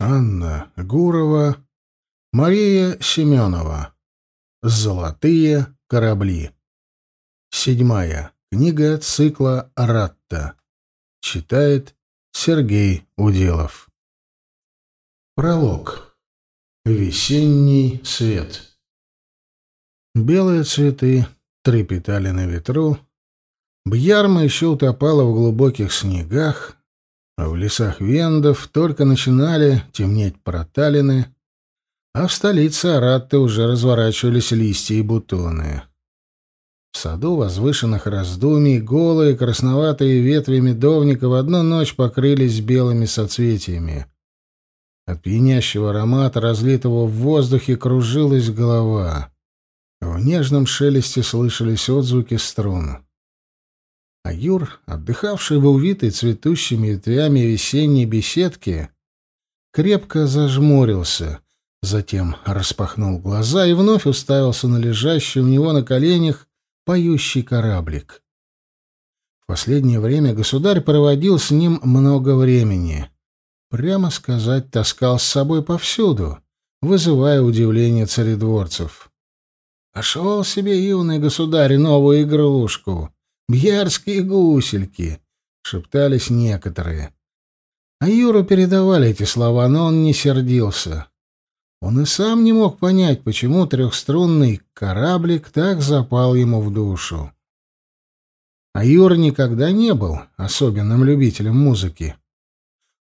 Анна Гурова, Мария Семенова. «Золотые корабли». Седьмая книга цикла «Ратта». Читает Сергей Уделов. Пролог. Весенний свет. Белые цветы трепетали на ветру. Бьярма еще утопала в глубоких снегах, а в лесах Вендов только начинали темнеть проталины, а в столице Аратты уже разворачивались листья и бутоны. В саду возвышенных раздумий голые красноватые ветви медовника в одну ночь покрылись белыми соцветиями. От пьянящего аромата, разлитого в воздухе, кружилась голова. В нежном шелесте слышались отзвуки струн а Юр, отдыхавший в увитой цветущими ветвями весенней беседки, крепко зажмурился, затем распахнул глаза и вновь уставился на лежащий у него на коленях поющий кораблик. В последнее время государь проводил с ним много времени. Прямо сказать, таскал с собой повсюду, вызывая удивление царедворцев. «Пошел себе, юный государь, новую игрушку!» «Бьярские гусельки!» — шептались некоторые. А Юру передавали эти слова, но он не сердился. Он и сам не мог понять, почему трехструнный кораблик так запал ему в душу. А Юра никогда не был особенным любителем музыки.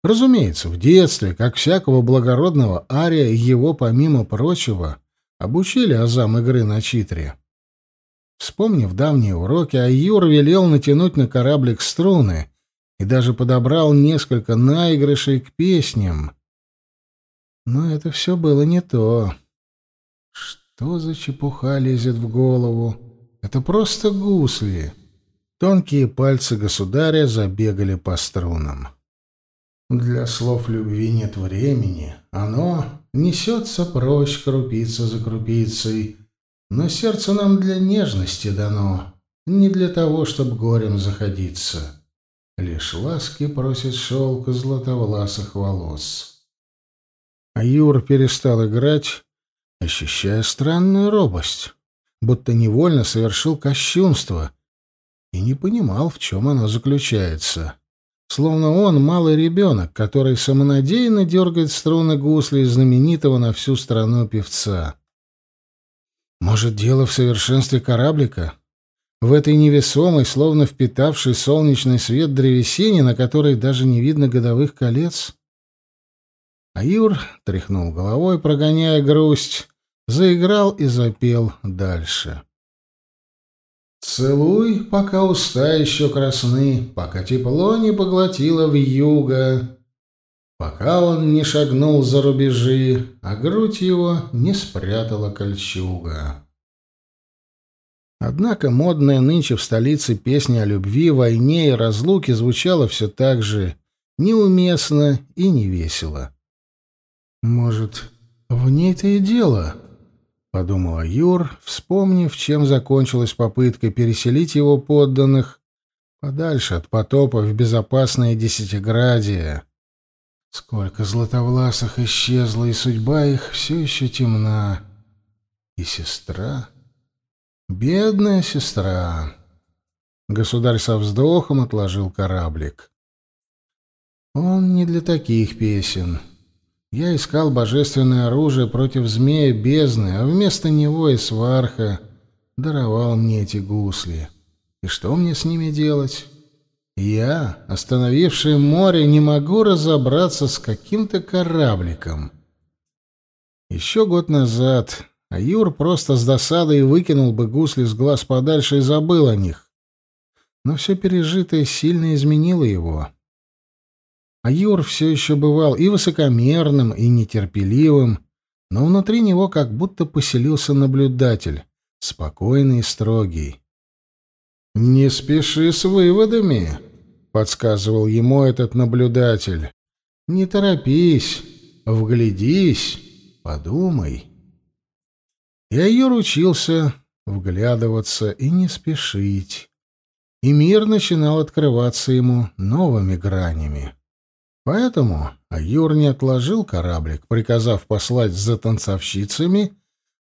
Разумеется, в детстве, как всякого благородного ария, его, помимо прочего, обучили азам игры на читре. Вспомнив давние уроки, Аюр велел натянуть на кораблик струны и даже подобрал несколько наигрышей к песням. Но это все было не то. Что за чепуха лезет в голову? Это просто гусли. Тонкие пальцы государя забегали по струнам. Для слов любви нет времени. Оно несется прочь крупица за крупицей — но сердце нам для нежности дано, не для того, чтобы горем заходиться. Лишь ласки просит шелк златовласых волос. А Юр перестал играть, ощущая странную робость, будто невольно совершил кощунство и не понимал, в чем оно заключается. Словно он малый ребенок, который самонадеянно дергает струны гусли знаменитого на всю страну певца. Может, дело в совершенстве кораблика? В этой невесомой, словно впитавшей солнечный свет древесине, на которой даже не видно годовых колец? А Юр тряхнул головой, прогоняя грусть, заиграл и запел дальше. «Целуй, пока уста еще красны, пока тепло не поглотило вьюга, пока он не шагнул за рубежи, а грудь его не спрятала кольчуга. Однако модная нынче в столице песня о любви, войне и разлуке звучала все так же неуместно и невесело. «Может, в ней-то и дело?» — подумала Юр, вспомнив, чем закончилась попытка переселить его подданных подальше от потопа в безопасное десятиградие. Сколько златовласых исчезло, и судьба их все еще темна. И сестра... Бедная сестра... Государь со вздохом отложил кораблик. Он не для таких песен. Я искал божественное оружие против змея бездны, а вместо него и сварха даровал мне эти гусли. И что мне с ними делать? Я, остановивший море, не могу разобраться с каким-то корабликом. Еще год назад а просто с досадой выкинул бы гусли с глаз подальше и забыл о них. Но все пережитое сильно изменило его. А все еще бывал и высокомерным, и нетерпеливым, но внутри него как будто поселился наблюдатель, спокойный и строгий. «Не спеши с выводами», — подсказывал ему этот наблюдатель. «Не торопись, вглядись, подумай». Я ее ручился вглядываться и не спешить. И мир начинал открываться ему новыми гранями. Поэтому Айор не отложил кораблик, приказав послать за танцовщицами,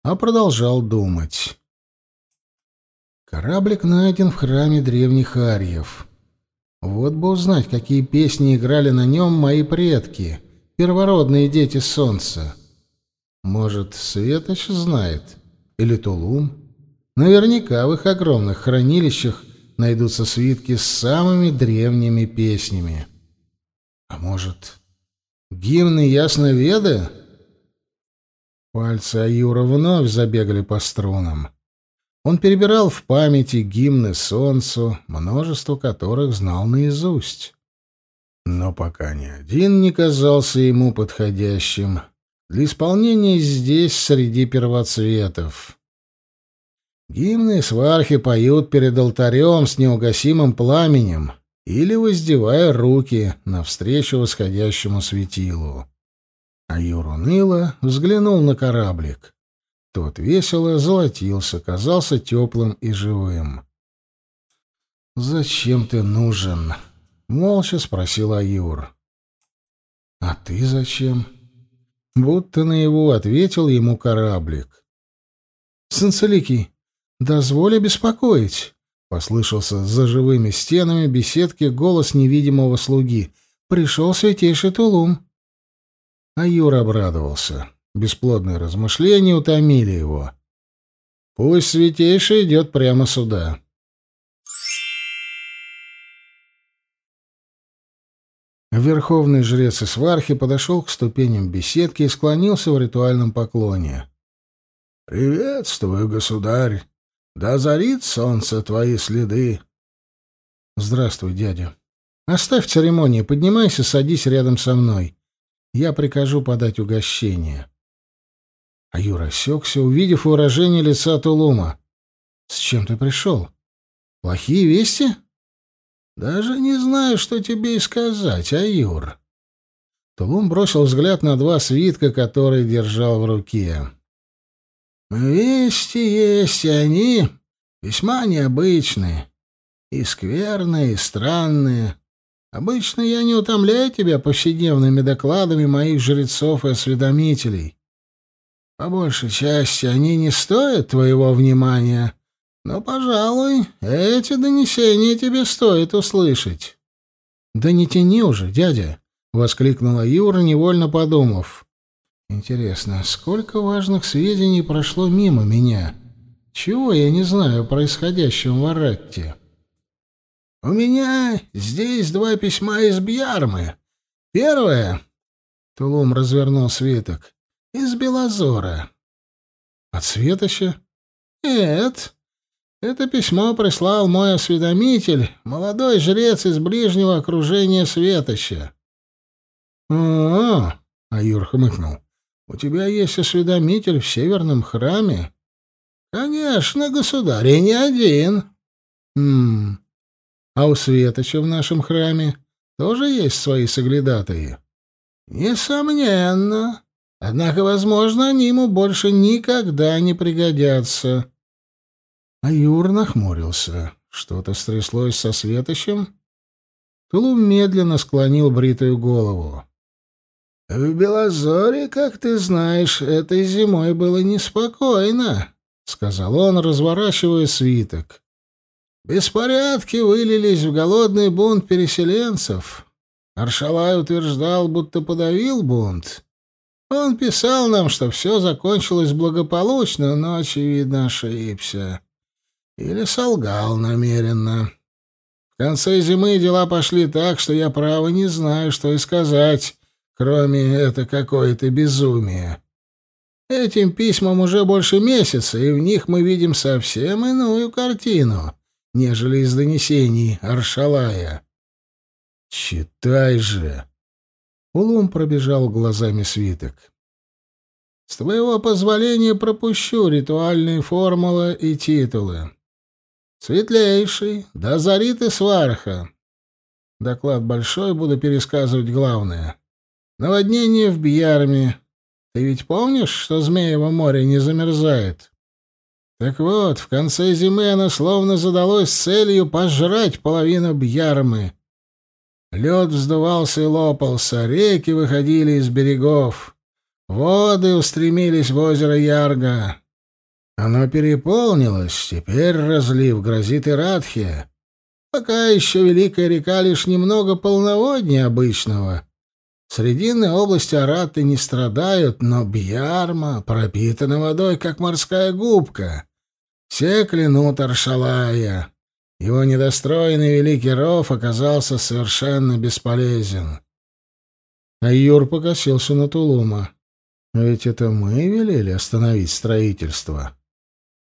а продолжал думать. Кораблик найден в храме древних арьев. Вот бы узнать, какие песни играли на нем мои предки, первородные дети солнца. Может, Светоч знает? Или Тулум? Наверняка в их огромных хранилищах найдутся свитки с самыми древними песнями. А может, гимны ясноведы? Пальцы Аюра вновь забегали по струнам. Он перебирал в памяти гимны солнцу, множество которых знал наизусть. Но пока ни один не казался ему подходящим для исполнения здесь, среди первоцветов. Гимны свархи поют перед алтарем с неугасимым пламенем или воздевая руки навстречу восходящему светилу. А Юр уныло взглянул на кораблик. Тот весело золотился, казался теплым и живым. «Зачем ты нужен?» — молча спросил Аюр. «А ты зачем?» Будто на его ответил ему кораблик. «Санцеликий, дозволь беспокоить!» — послышался за живыми стенами беседки голос невидимого слуги. «Пришел святейший Тулум!» Аюр обрадовался. Бесплодные размышления утомили его. «Пусть святейший идет прямо сюда». Верховный жрец Исвархи подошел к ступеням беседки и склонился в ритуальном поклоне. «Приветствую, государь! Да зарит солнце твои следы!» «Здравствуй, дядя. Оставь церемонии, поднимайся, садись рядом со мной. Я прикажу подать угощение». А Юра осекся, увидев выражение лица Тулума. «С чем ты пришел? Плохие вести?» «Даже не знаю, что тебе и сказать, Аюр». Тулум бросил взгляд на два свитка, которые держал в руке. «Вести есть, и они весьма необычные, и скверные, и странные. Обычно я не утомляю тебя повседневными докладами моих жрецов и осведомителей». По большей части они не стоят твоего внимания, но, пожалуй, эти донесения тебе стоит услышать. — Да не тяни уже, дядя! — воскликнула Юра, невольно подумав. — Интересно, сколько важных сведений прошло мимо меня? Чего я не знаю о происходящем в Аратте? — У меня здесь два письма из Бьярмы. Первое... — Тулум развернул свиток. Из Белозора. А От Светоча? Нет. Это письмо прислал мой осведомитель, молодой жрец из ближнего окружения Светоча. А, -а, -а, а хмыкнул. У тебя есть осведомитель в северном храме? Конечно, государь, и не один. Хм. А у Светоча в нашем храме тоже есть свои соглядатые? Несомненно. Однако, возможно, они ему больше никогда не пригодятся. А Юр нахмурился. Что-то стряслось со светочем? Тулум медленно склонил бритую голову. «В Белозоре, как ты знаешь, этой зимой было неспокойно», — сказал он, разворачивая свиток. «Беспорядки вылились в голодный бунт переселенцев. Аршалай утверждал, будто подавил бунт. Он писал нам, что все закончилось благополучно, но, очевидно, ошибся. Или солгал намеренно. В конце зимы дела пошли так, что я, право, не знаю, что и сказать, кроме «это какое-то безумие». Этим письмам уже больше месяца, и в них мы видим совсем иную картину, нежели из донесений Аршалая. «Читай же!» Улом пробежал глазами свиток. «С твоего позволения пропущу ритуальные формулы и титулы. Светлейший, да зарит и сварха. Доклад большой, буду пересказывать главное. Наводнение в Бьярме. Ты ведь помнишь, что Змеево море не замерзает?» Так вот, в конце зимы оно словно задалось целью пожрать половину Бьярмы, Лед вздувался и лопался, реки выходили из берегов, воды устремились в озеро Ярго. Оно переполнилось, теперь разлив грозит и Радхе. Пока еще Великая река лишь немного полноводнее обычного. Срединные области Араты не страдают, но Бьярма пропитана водой, как морская губка. Все клянут Аршалая. Его недостроенный великий ров оказался совершенно бесполезен. А Юр покосился на Тулума. «Ведь это мы велели остановить строительство».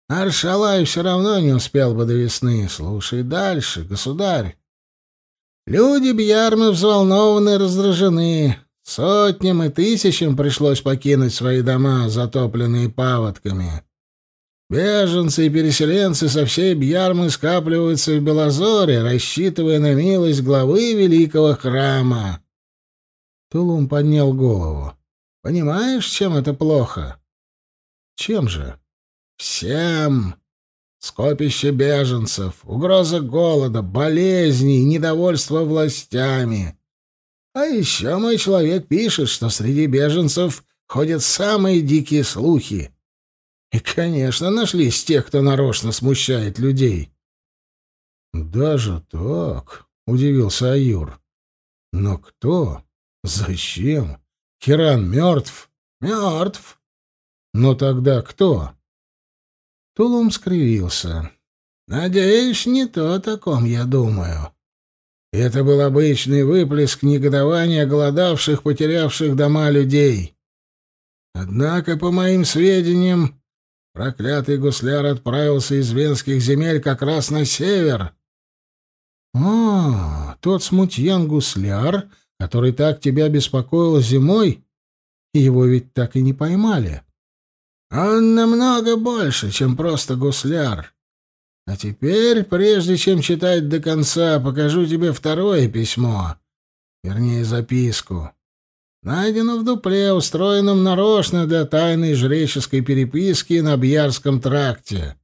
«Аршалай все равно не успел бы до весны. Слушай дальше, государь». Люди Бьярмы взволнованы и раздражены. Сотням и тысячам пришлось покинуть свои дома, затопленные паводками. Беженцы и переселенцы со всей Бьярмы скапливаются в Белозоре, рассчитывая на милость главы великого храма. Тулум поднял голову. Понимаешь, чем это плохо? Чем же? Всем. Скопище беженцев, угроза голода, болезней, недовольство властями. А еще мой человек пишет, что среди беженцев ходят самые дикие слухи — и, конечно, нашлись те, кто нарочно смущает людей. «Даже так?» — удивился Аюр. «Но кто? Зачем? Киран мертв?» «Мертв!» «Но тогда кто?» Тулум скривился. «Надеюсь, не то, о таком я думаю». Это был обычный выплеск негодования голодавших, потерявших дома людей. Однако, по моим сведениям, Проклятый гусляр отправился из венских земель как раз на север. А, тот смутьян-гусляр, который так тебя беспокоил зимой, его ведь так и не поймали. Он намного больше, чем просто гусляр. А теперь, прежде чем читать до конца, покажу тебе второе письмо, вернее, записку найдено в дупле, устроенном нарочно для тайной жреческой переписки на Бьярском тракте.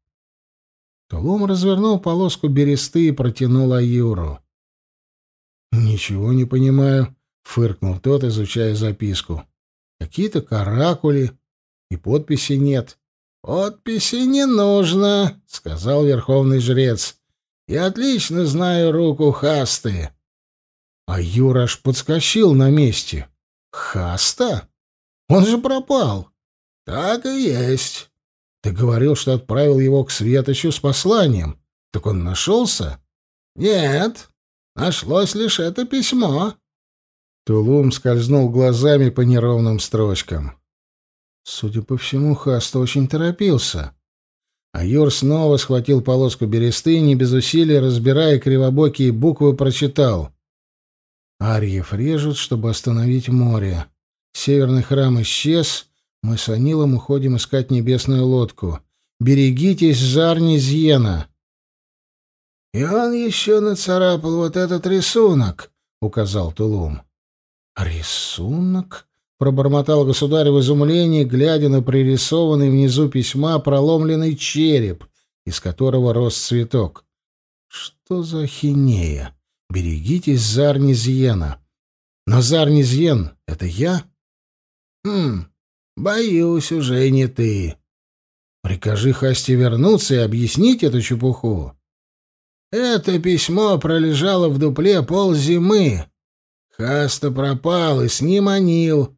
Колум развернул полоску бересты и протянул Аюру. «Ничего не понимаю», — фыркнул тот, изучая записку. «Какие-то каракули, и подписи нет». «Подписи не нужно», — сказал верховный жрец. «Я отлично знаю руку Хасты». А Юра аж подскочил на месте. Хаста? Он же пропал. Так и есть. Ты говорил, что отправил его к Светочу с посланием. Так он нашелся? Нет. Нашлось лишь это письмо. Тулум скользнул глазами по неровным строчкам. Судя по всему, Хаста очень торопился. А Юр снова схватил полоску бересты и, не без усилий, разбирая кривобокие буквы, прочитал. Арьев режут, чтобы остановить море. Северный храм исчез. Мы с Анилом уходим искать небесную лодку. Берегитесь, Зарни Зьена!» «И он еще нацарапал вот этот рисунок», — указал Тулум. «Рисунок?» — пробормотал государь в изумлении, глядя на пририсованный внизу письма проломленный череп, из которого рос цветок. «Что за хинея?» Берегитесь Зарнизьена. Но Зарнизьен — это я? Хм, боюсь, уже не ты. Прикажи Хасте вернуться и объяснить эту чепуху. Это письмо пролежало в дупле ползимы. Хаста пропал, и с ним Анил.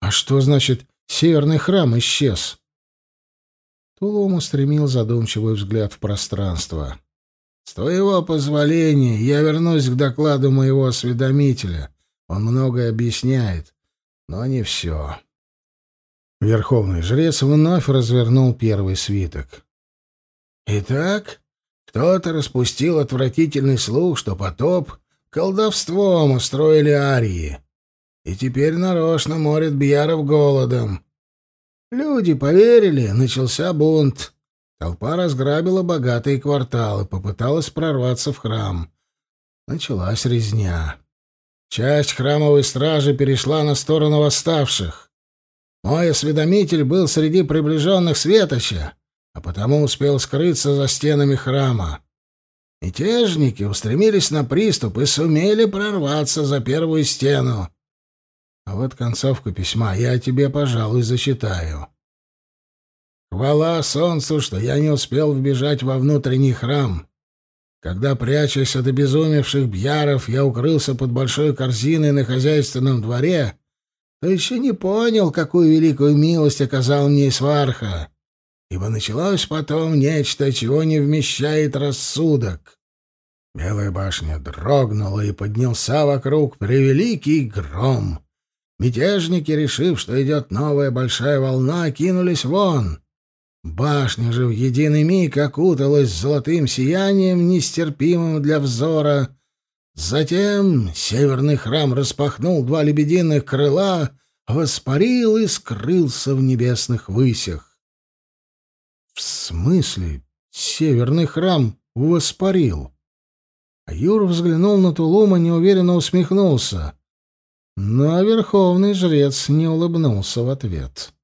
А что значит «северный храм исчез»? Тулум устремил задумчивый взгляд в пространство. С твоего позволения я вернусь к докладу моего осведомителя. Он многое объясняет, но не все. Верховный жрец вновь развернул первый свиток. Итак, кто-то распустил отвратительный слух, что потоп колдовством устроили арии. И теперь нарочно морит Бьяров голодом. Люди поверили, начался бунт. Толпа разграбила богатые кварталы, попыталась прорваться в храм. Началась резня. Часть храмовой стражи перешла на сторону восставших. Мой осведомитель был среди приближенных Светоча, а потому успел скрыться за стенами храма. Мятежники устремились на приступ и сумели прорваться за первую стену. А вот концовку письма я тебе, пожалуй, зачитаю. Хвала солнцу, что я не успел вбежать во внутренний храм. Когда, прячась от обезумевших бьяров, я укрылся под большой корзиной на хозяйственном дворе, то еще не понял, какую великую милость оказал мне Сварха, ибо началось потом нечто, чего не вмещает рассудок. Белая башня дрогнула и поднялся вокруг превеликий гром. Мятежники, решив, что идет новая большая волна, кинулись вон — Башня же в единый миг окуталась золотым сиянием, нестерпимым для взора. Затем северный храм распахнул два лебединых крыла, воспарил и скрылся в небесных высях. В смысле северный храм воспарил? Юр взглянул на Тулума, неуверенно усмехнулся. Но верховный жрец не улыбнулся в ответ. —